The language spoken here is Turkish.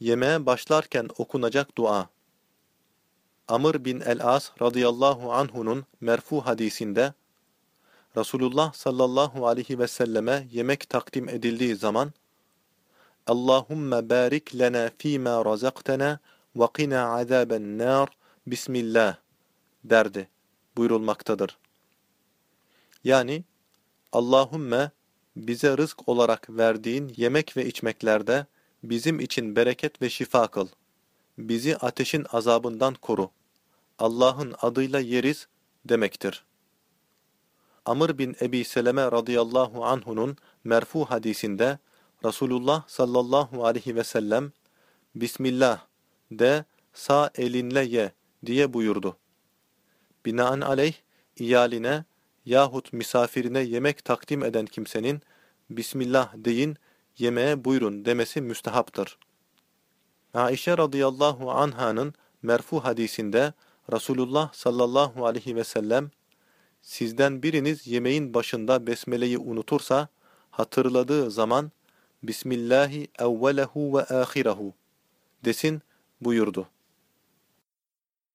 Yemeğe başlarken okunacak dua. Amr bin el-As radıyallahu anhu'nun merfu hadisinde Resulullah sallallahu aleyhi ve selleme yemek takdim edildiği zaman Allahümme barik lena fîmâ razaktena ve qina azâben nâr Bismillah derdi buyurulmaktadır. Yani Allahümme bize rızk olarak verdiğin yemek ve içmeklerde bizim için bereket ve şifa kıl. Bizi ateşin azabından koru. Allah'ın adıyla yeriz demektir. Amr bin Ebi Seleme radıyallahu anhu'nun merfu hadisinde Resulullah sallallahu aleyhi ve sellem Bismillah de sağ elinle ye diye buyurdu. Binaenaleyh iyaline yahut misafirine yemek takdim eden kimsenin Bismillah deyin, yemeğe buyurun demesi müstehaptır. Aişe radıyallahu anh'ın merfu hadisinde Resulullah sallallahu aleyhi ve sellem sizden biriniz yemeğin başında besmeleyi unutursa hatırladığı zaman Bismillahi evvelehu ve ahirehu desin buyurdu.